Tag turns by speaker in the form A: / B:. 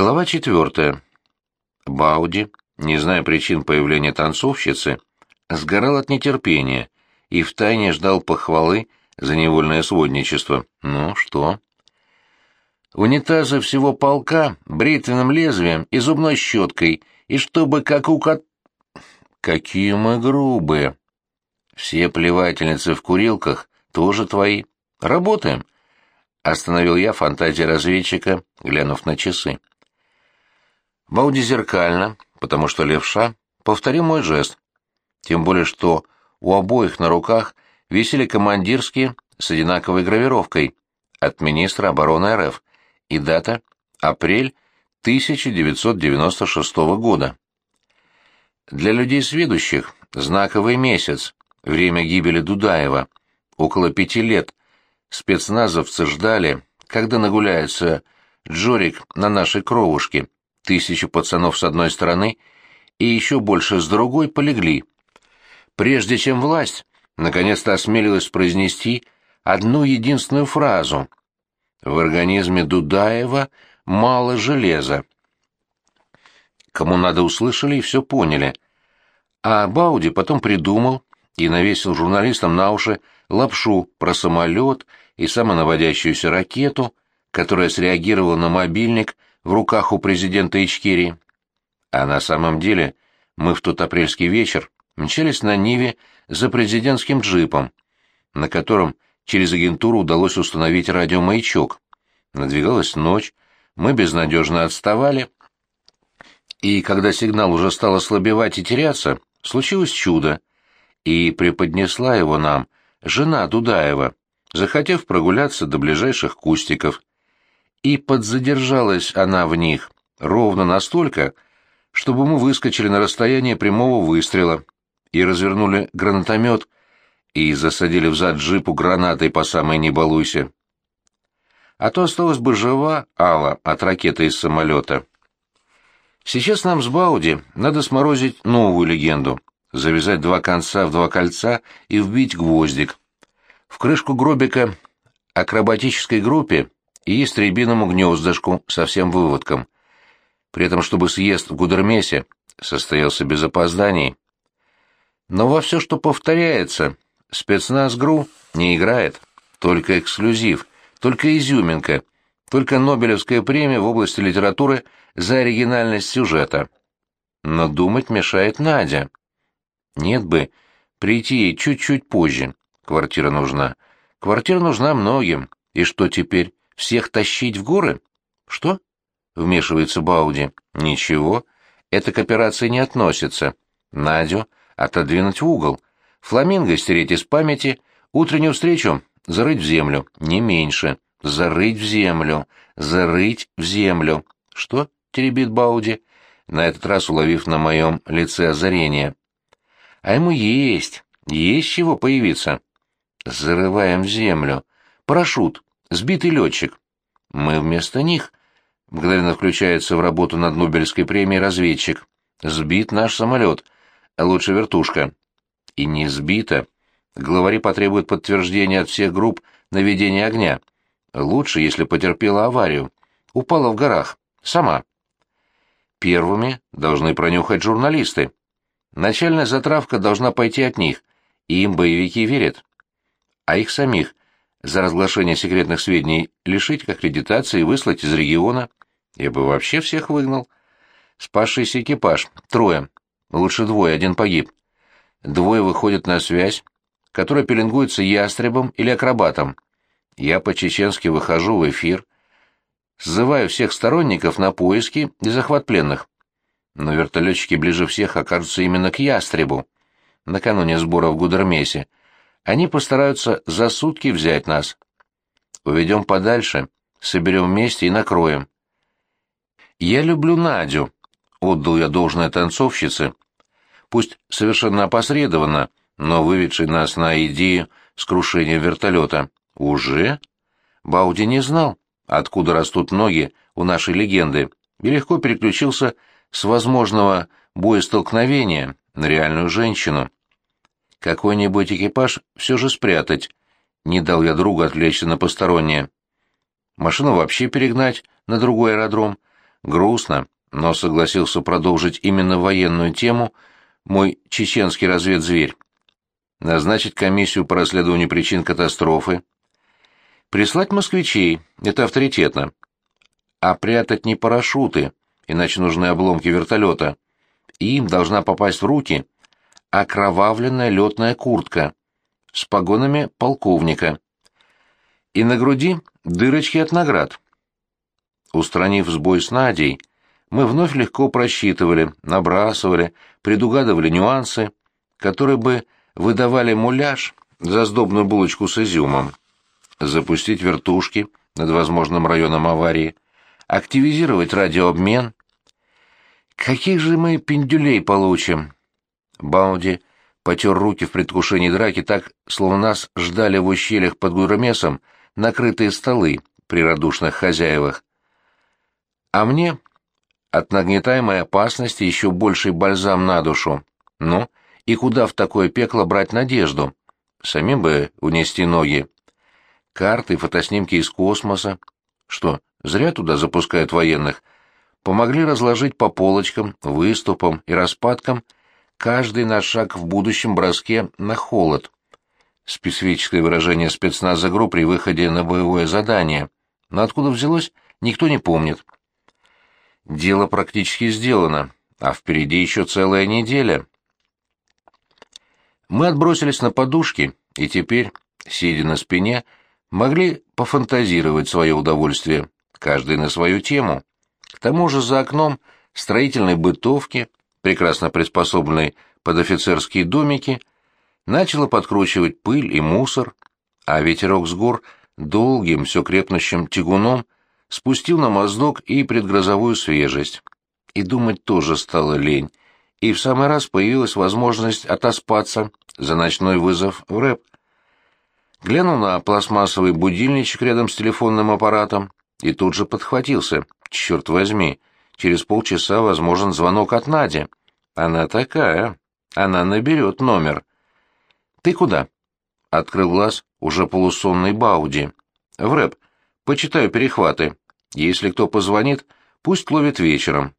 A: Глава четвертая. Бауди, не зная причин появления танцовщицы, сгорал от нетерпения и втайне ждал похвалы за невольное сводничество. Ну, что? Унитазы всего полка, бритвенным лезвием и зубной щеткой, и чтобы как у кот... Какие мы грубые. Все плевательницы в курилках тоже твои. Работаем. Остановил я фантазии разведчика, глянув на часы. Бауди зеркально, потому что левша, повторил мой жест. Тем более, что у обоих на руках висели командирские с одинаковой гравировкой от министра обороны РФ и дата — апрель 1996 года. Для людей сведущих знаковый месяц, время гибели Дудаева, около пяти лет. Спецназовцы ждали, когда нагуляется Джорик на нашей кровушке. Тысячи пацанов с одной стороны и еще больше с другой полегли. Прежде чем власть наконец-то осмелилась произнести одну единственную фразу. В организме Дудаева мало железа. Кому надо услышали и все поняли. А Бауди потом придумал и навесил журналистам на уши лапшу про самолет и самонаводящуюся ракету, которая среагировала на мобильник в руках у президента Ичкерии. А на самом деле мы в тот апрельский вечер мчались на Ниве за президентским джипом, на котором через агентуру удалось установить радиомаячок. Надвигалась ночь, мы безнадежно отставали, и когда сигнал уже стал ослабевать и теряться, случилось чудо, и преподнесла его нам жена Дудаева, захотев прогуляться до ближайших кустиков. И подзадержалась она в них ровно настолько, чтобы мы выскочили на расстояние прямого выстрела и развернули гранатомет и засадили взад джипу гранатой по самой «не балуйся». А то осталась бы жива Алла от ракеты из самолета. Сейчас нам с Бауди надо сморозить новую легенду, завязать два конца в два кольца и вбить гвоздик. В крышку гробика акробатической группе и истребиному гнездышку со всем выводком. При этом, чтобы съезд в Гудермесе состоялся без опозданий. Но во все, что повторяется, спецназ ГРУ не играет, только эксклюзив, только изюминка, только Нобелевская премия в области литературы за оригинальность сюжета. Но думать мешает Надя. Нет бы, прийти ей чуть-чуть позже. Квартира нужна. Квартира нужна многим. И что теперь, всех тащить в горы? Что? Вмешивается Бауди. Ничего, это к операции не относится. Надю отодвинуть в угол. Фламинго стереть из памяти, утреннюю встречу зарыть в землю, не меньше. Зарыть в землю, зарыть в землю. Что? теребит Бауди, на этот раз уловив на моем лице озарение. А ему есть, есть чего появиться. Зарываем в землю. Парашют, сбитый летчик. Мы вместо них. Мгновенно включается в работу над Нобелевской премией разведчик. Сбит наш самолет. Лучше вертушка. И не сбита. Главари потребуют подтверждения от всех групп наведения огня. Лучше, если потерпела аварию. Упала в горах. Сама. Первыми должны пронюхать журналисты. Начальная затравка должна пойти от них, и им боевики верят. А их самих за разглашение секретных сведений лишить аккредитации и выслать из региона. Я бы вообще всех выгнал. Спасшийся экипаж. Трое. Лучше двое, один погиб. Двое выходят на связь, которая пеленгуется ястребом или акробатом. Я по-чеченски выхожу в эфир, сзываю всех сторонников на поиски и захват пленных но вертолетчики ближе всех окажутся именно к ястребу. Накануне сбора в Гудермесе они постараются за сутки взять нас. Уведем подальше, соберем вместе и накроем. Я люблю Надю, отдал я должное танцовщице, пусть совершенно опосредованно, но выведший нас на идею с крушением вертолета. Уже? Бауди не знал, откуда растут ноги у нашей легенды, и легко переключился с возможного боестолкновения на реальную женщину. Какой-нибудь экипаж все же спрятать. Не дал я другу отвлечься на постороннее. Машину вообще перегнать на другой аэродром. грустно, но согласился продолжить именно военную тему мой чеченский разведзверь. Назначить комиссию по расследованию причин катастрофы. Прислать москвичей, это авторитетно. А прятать не парашюты, иначе нужны обломки вертолета. им должна попасть в руки окровавленная летная куртка с погонами полковника. И на груди дырочки от наград. Устранив сбой с Надей, мы вновь легко просчитывали, набрасывали, предугадывали нюансы, которые бы выдавали муляж за сдобную булочку с изюмом. Запустить вертушки над возможным районом аварии, активизировать радиообмен. Каких же мы пиндюлей получим? Бауди потер руки в предвкушении драки так, словно нас ждали в ущельях под Гурамесом накрытые столы при радушных хозяевах. А мне от нагнетаемой опасности еще больший бальзам на душу. Ну, и куда в такое пекло брать надежду? Самим бы унести ноги. Карты, фотоснимки из космоса. Что, зря туда запускают военных? Помогли разложить по полочкам, выступам и распадкам каждый наш шаг в будущем броске на холод. Специфическое выражение спецназа ГРУ при выходе на боевое задание. Но откуда взялось, никто не помнит. Дело практически сделано, а впереди еще целая неделя. Мы отбросились на подушки, и теперь, сидя на спине, могли пофантазировать свое удовольствие, каждый на свою тему. К тому же за окном строительной бытовки, прекрасно приспособленной под офицерские домики, начало подкручивать пыль и мусор, а ветерок с гор долгим, все крепнущим тягуном — спустил на моздок и предгрозовую свежесть. И думать тоже стало лень, и в самый раз появилась возможность отоспаться за ночной вызов в рэп. Глянул на пластмассовый будильничек рядом с телефонным аппаратом и тут же подхватился. Черт возьми, через полчаса возможен звонок от Нади. Она такая, она наберет номер. «Ты куда?» — открыл глаз уже полусонный Бауди. «В рэп. Почитаю перехваты. Если кто позвонит, пусть ловит вечером.